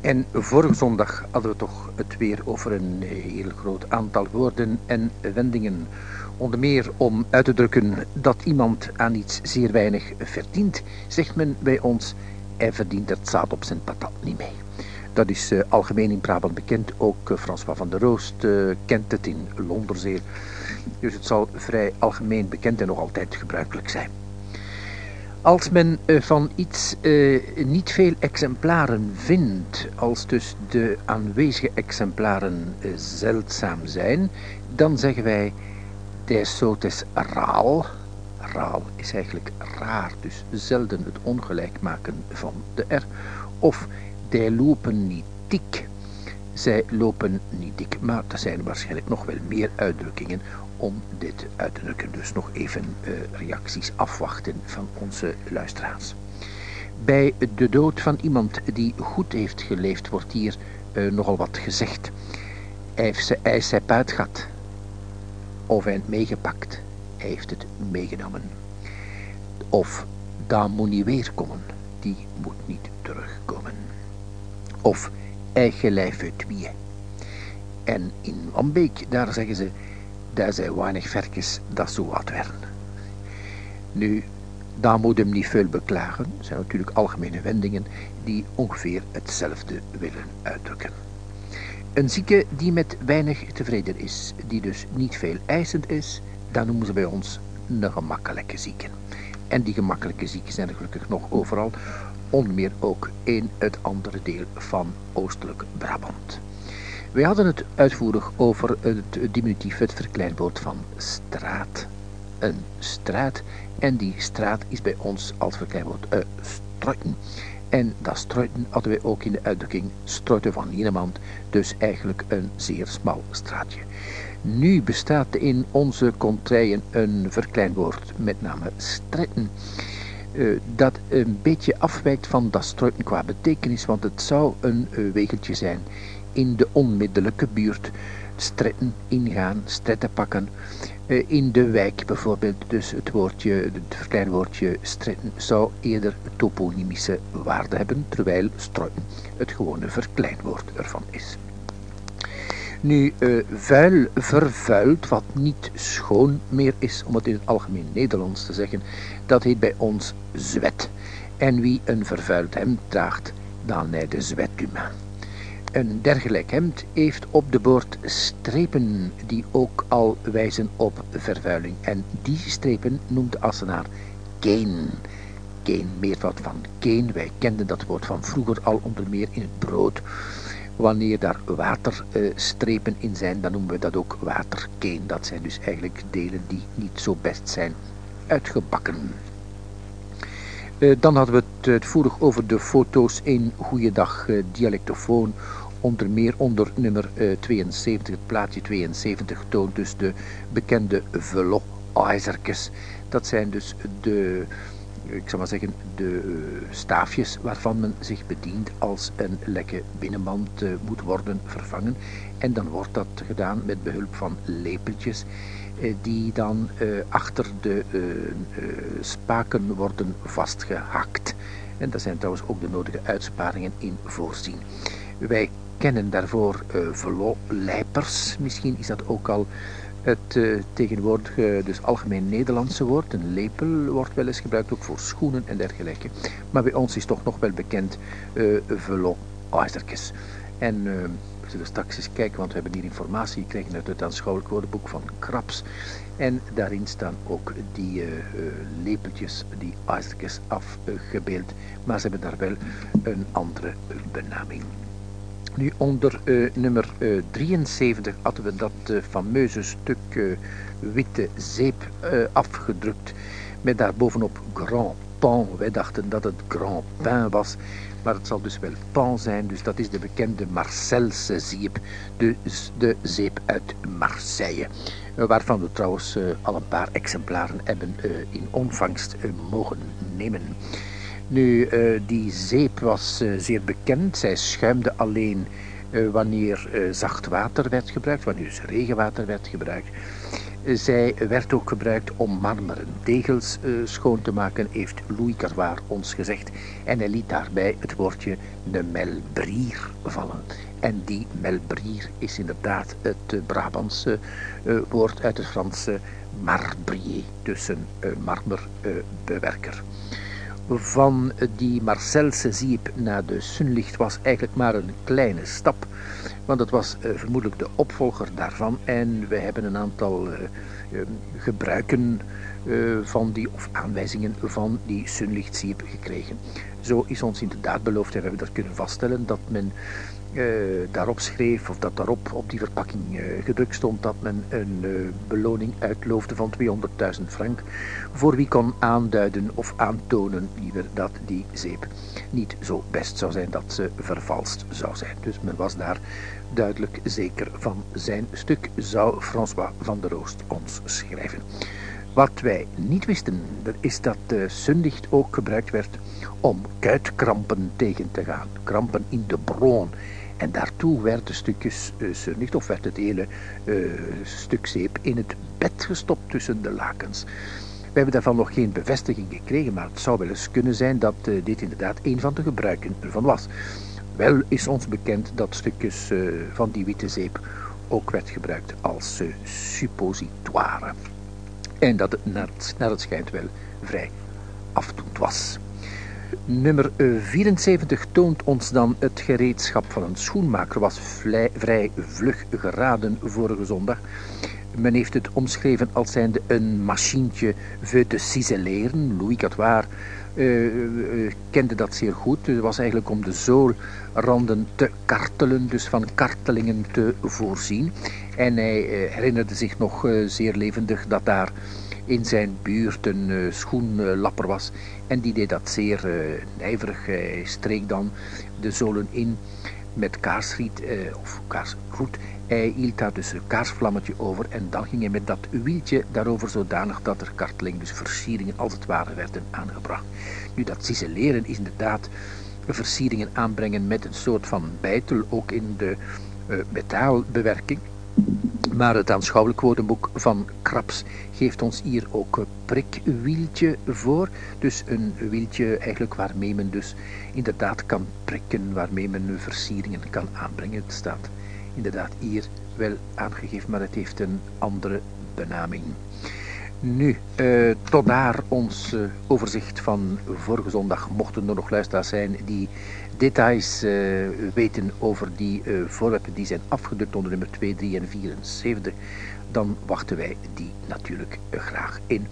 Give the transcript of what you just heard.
En vorige zondag hadden we toch het weer over een heel groot aantal woorden en wendingen. Onder meer om uit te drukken dat iemand aan iets zeer weinig verdient, zegt men bij ons, hij verdient het zaad op zijn patat niet mee. Dat is uh, algemeen in Brabant bekend. Ook uh, François van der Roost uh, kent het in Londen zeer. Dus het zal vrij algemeen bekend en nog altijd gebruikelijk zijn. Als men van iets niet veel exemplaren vindt, als dus de aanwezige exemplaren zeldzaam zijn, dan zeggen wij des soortes raal. Raal is eigenlijk raar, dus zelden het ongelijk maken van de R. Of die lopen niet dik. Zij lopen niet dik, maar er zijn waarschijnlijk nog wel meer uitdrukkingen om dit uit te drukken. Dus nog even uh, reacties afwachten van onze luisteraars. Bij de dood van iemand die goed heeft geleefd wordt hier uh, nogal wat gezegd. Hij heeft zijn ijsep uitgehad. Of hij het meegepakt. Hij heeft het meegenomen. Of daar moet niet weer komen. Die moet niet terugkomen of eigen lijf. En in Wambeek, daar zeggen ze, daar zijn weinig verkens dat zo wat werden. Nu, daar moet hem niet veel beklagen, zijn natuurlijk algemene wendingen die ongeveer hetzelfde willen uitdrukken. Een zieke die met weinig tevreden is, die dus niet veel eisend is, dan noemen ze bij ons een gemakkelijke zieke. En die gemakkelijke zieken zijn er gelukkig nog overal, onder meer ook in het andere deel van Oostelijk Brabant. Wij hadden het uitvoerig over het diminutief, het verkleinwoord van straat. Een straat, en die straat is bij ons als verkleinwoord uh, struiten. En dat struiten hadden wij ook in de uitdrukking struiten van iemand, dus eigenlijk een zeer smal straatje. Nu bestaat in onze contraien een verkleinwoord, met name stretten. Uh, dat een beetje afwijkt van dat struiten qua betekenis, want het zou een uh, wegeltje zijn in de onmiddellijke buurt. Stretten ingaan, stretten pakken. Uh, in de wijk bijvoorbeeld, dus het woordje, het verkleinwoordje stretten zou eerder toponymische waarde hebben, terwijl struiten het gewone verkleinwoord ervan is. Nu, uh, vuil vervuild, wat niet schoon meer is, om het in het algemeen Nederlands te zeggen, dat heet bij ons zwet. En wie een vervuild hemd draagt, dan hij de zwetuma. Een dergelijk hemd heeft op de boord strepen die ook al wijzen op vervuiling. En die strepen noemt de Assenaar keen. Keen, meervoud van keen. Wij kenden dat woord van vroeger al onder meer in het brood. Wanneer daar waterstrepen in zijn, dan noemen we dat ook waterkeen. Dat zijn dus eigenlijk delen die niet zo best zijn uitgebakken. Uh, dan hadden we het uitvoerig over de foto's in Goeiedag uh, Dialectofoon. Onder meer onder nummer uh, 72, het plaatje 72 toont dus de bekende velo. Dat zijn dus de ik zou maar zeggen, de uh, staafjes waarvan men zich bedient als een lekke binnenband uh, moet worden vervangen. En dan wordt dat gedaan met behulp van lepeltjes uh, die dan achter de spaken worden vastgehakt. En daar zijn trouwens ook de nodige uitsparingen in voorzien. Wij kennen daarvoor lijpers. Misschien is dat ook al het uh, tegenwoordige, dus algemeen Nederlandse woord, een lepel, wordt wel eens gebruikt ook voor schoenen en dergelijke. Maar bij ons is toch nog wel bekend uh, velo ijzertjes. En uh, we zullen straks eens kijken, want we hebben hier informatie gekregen uit het aanschouwelijk woordenboek van Kraps. En daarin staan ook die lepeltjes, die ijzertjes afgebeeld. Maar ze hebben daar wel een andere benaming. Nu onder uh, nummer uh, 73 hadden we dat uh, fameuze stuk witte zeep afgedrukt. Met daarbovenop Grand Pan. Wij dachten dat het Grand Pain was. Maar het zal dus wel Pan zijn. Dus dat is de bekende Marcelse zeep. De, de zeep uit Marseille. waarvan we trouwens al een paar exemplaren hebben in ontvangst mogen nemen. Nu, uh, die zeep was uh, zeer bekend. Zij schuimde alleen uh, wanneer zacht water werd gebruikt, wanneer dus regenwater werd gebruikt. Zij werd ook gebruikt om marmeren degels schoon te maken, heeft Louis Carroir ons gezegd. En hij liet daarbij het woordje de melbrier vallen. En die melbrier is inderdaad het Brabantse woord uit het Franse marbrier, dus een marmerbewerker van die Marcelse Ziep naar de Sunlicht was eigenlijk maar een kleine stap. Want het was uh, vermoedelijk de opvolger daarvan. En we hebben een aantal uh, gebruiken van die, of aanwijzingen van die Sunlicht-Ziep gekregen. Zo is ons inderdaad beloofd en we hebben dat kunnen vaststellen dat men uh, daarop schreef, of dat daarop op die verpakking uh, gedrukt stond, dat men een beloning uitloofde van 200.000 frank, voor wie kon aanduiden of aantonen liever dat die zeep niet zo best zou zijn dat ze vervalst zou zijn. Dus men was daar duidelijk zeker van zijn stuk, zou François van der Roost ons schrijven. Wat wij niet wisten, is dat de sunlicht ook gebruikt werd om kuitkrampen tegen te gaan. Krampen in de broon en daartoe werden stukjes uh, sunlicht, of werd het hele uh, stuk zeep in het bed gestopt tussen de lakens. We hebben daarvan nog geen bevestiging gekregen, maar het zou wel eens kunnen zijn dat uh, dit inderdaad een van de gebruiken ervan was. Wel is ons bekend dat stukjes van die witte zeep ook werd gebruikt als suppositoire. En dat het naar, het schijnt wel vrij afdoend was. Nummer 74 toont ons dan het gereedschap van een schoenmaker. Was vrij vlug geraden vorige zondag. Men heeft het omschreven als zijnde een machientje voor te ciseleren. Louis Catoir uh, uh, kende dat zeer goed. Het was eigenlijk om de zoolranden te kartelen, dus van kartelingen te voorzien. En hij uh, herinnerde zich nog zeer levendig dat daar in zijn buurt een uh, schoenlapper was. En die deed dat zeer uh, nijverig. Hij streek dan de zolen in met kaarsriet uh, of kaarsroet. Hij hield daar dus een kaarsvlammetje over en dan ging hij met dat wieltje daarover zodanig dat er karteling, dus versieringen als het ware, werden aangebracht. Nu, dat ciseleren is inderdaad versieringen aanbrengen met een soort van bijtel, ook in de metaalbewerking. Maar het aanschouwelijk woordenboek van Kraps geeft ons hier ook een prikwieltje voor. Dus een wieltje eigenlijk waarmee men dus inderdaad kan prikken, waarmee men versieringen kan aanbrengen. Het staat inderdaad hier wel aangegeven, maar het heeft een andere benaming. Nu, uh, tot daar ons uh, overzicht van vorige zondag. Mochten er nog luisteraars zijn die details uh, weten over die voorwerpen die zijn afgedrukt onder nummer 2, 3 en 74, dan wachten wij die natuurlijk graag in.